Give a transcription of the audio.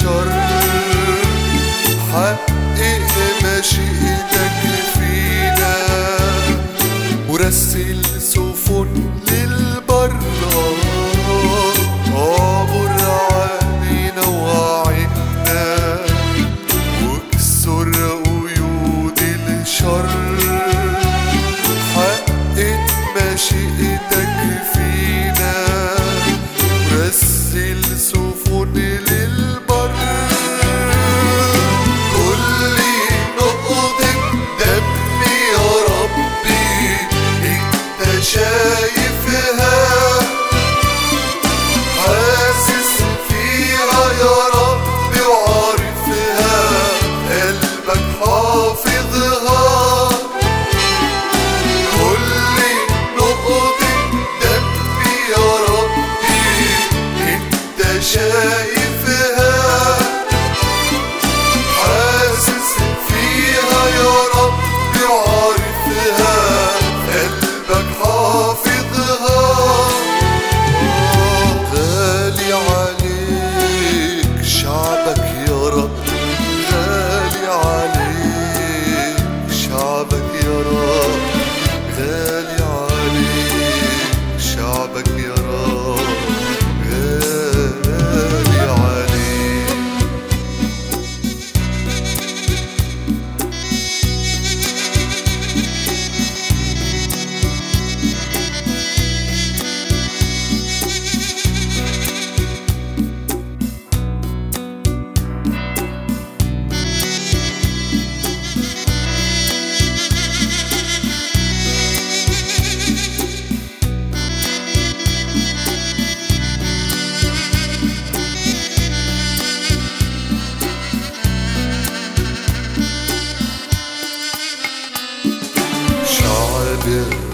chorando. 别。